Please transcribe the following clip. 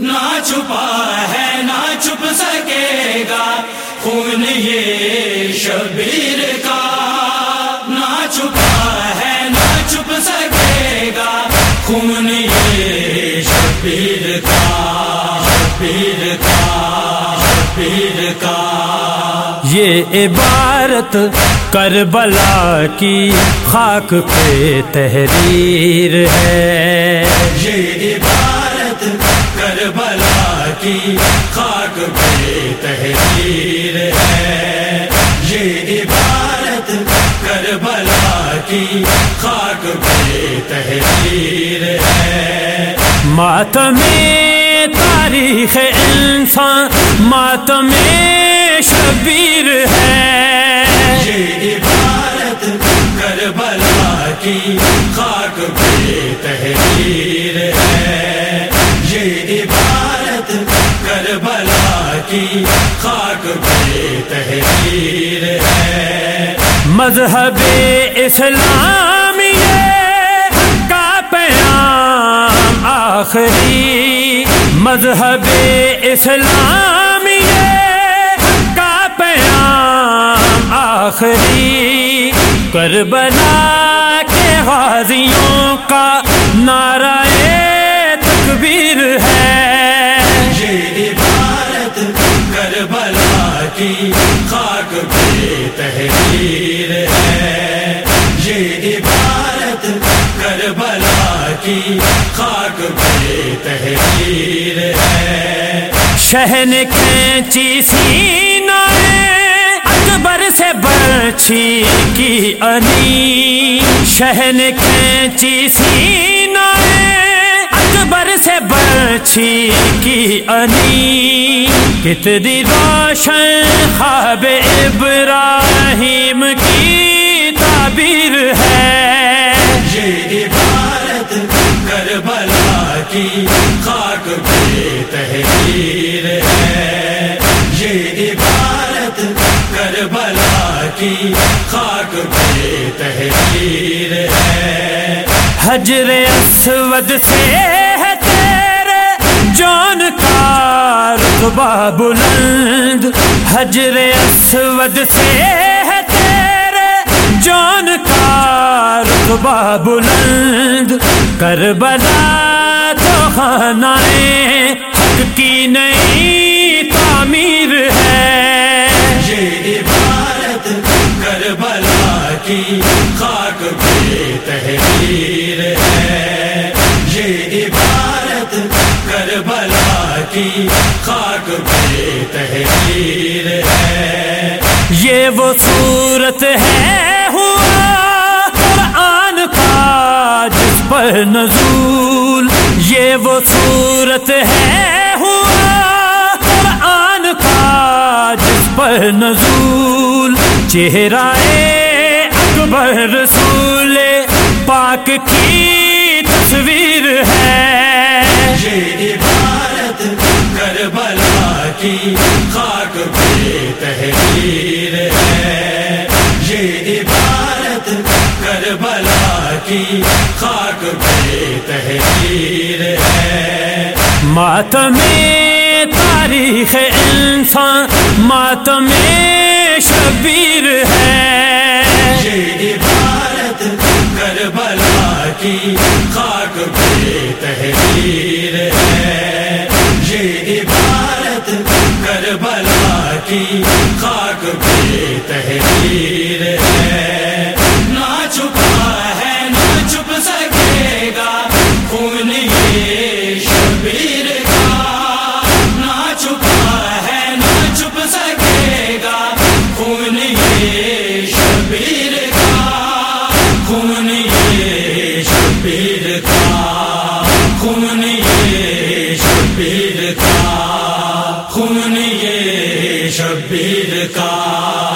نہ چھپا ہے، نہ چھپ سکے گا خون یہ شبیر کا۔ نہ چھپا ہے، نہ چھپ سکے گا خون یہ شبیر کا۔ شبیر کا شبیر کا۔ یہ عبارت کربلا کی خاک پہ تحریر ہے۔ یہ خاک پہ تحریر ہے۔ یہ عبارت کربلا کی خاک پہ تحریر ہے۔ ماتم تاریخ انسان ماتم شبیر ہے۔ یہ عبارت کربلا کی خاک پہ تحریر ہے۔ کربلا کی خاک پہ تحریر ہے۔ مذہب اسلام کا پیام آخری۔ مذہب اسلام کا پیام آخری۔ کربلا کے غازیوں کا نعرہ تحریر ہے۔ یہ عبارت کربلا کی خاک پہ تحریر ہے۔ شہن کھینچی سینہ اکبر سے برچھی کی انی شہن کھینچی سینہ اکبر سے برچھی کی انی۔ کتنی روشن خواب ابراہیم کی تعبیر ہے۔ یہ عبارت کربلا کی خاک پہ تحریر ہے۔ یہ عبارت کربلا کی خاک پہ تحریر ہے۔ حجر اسود سے کا بلند حجر اسود سے ہے تیرے جان کا رتبہ بلند کربلا تو خانائیں، حق کی نہیں۔ تحریر ہے۔ یہ وہ صورت ہے ہوا قرآن کا جس پر نزول۔ یہ وہ صورت ہے ہوا قرآن کا جس پر نزول۔ چہرہ اکبر رسول پاک کی تصویر ہے۔ کربلا کی خاک پہ تحریر ہے۔ یہ عبارت کربلا کی خاک پہ تحریر ہے۔ ماتم تاریخ انسان ماتم شبیر ہے۔ یہ عبارت کربلا کی خاک پہ تحریر ہے۔ یہ کی خاک پہ تحریر ہے۔ نہ چھپا ہے، نہ چھپ سکے گا۔ خون یہ شبیر کا۔ نہ چھپا ہے، نہ چھپ سکے گا۔ خون یہ شبیر کا۔ خون شبیر کا